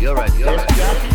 You're right. You're right.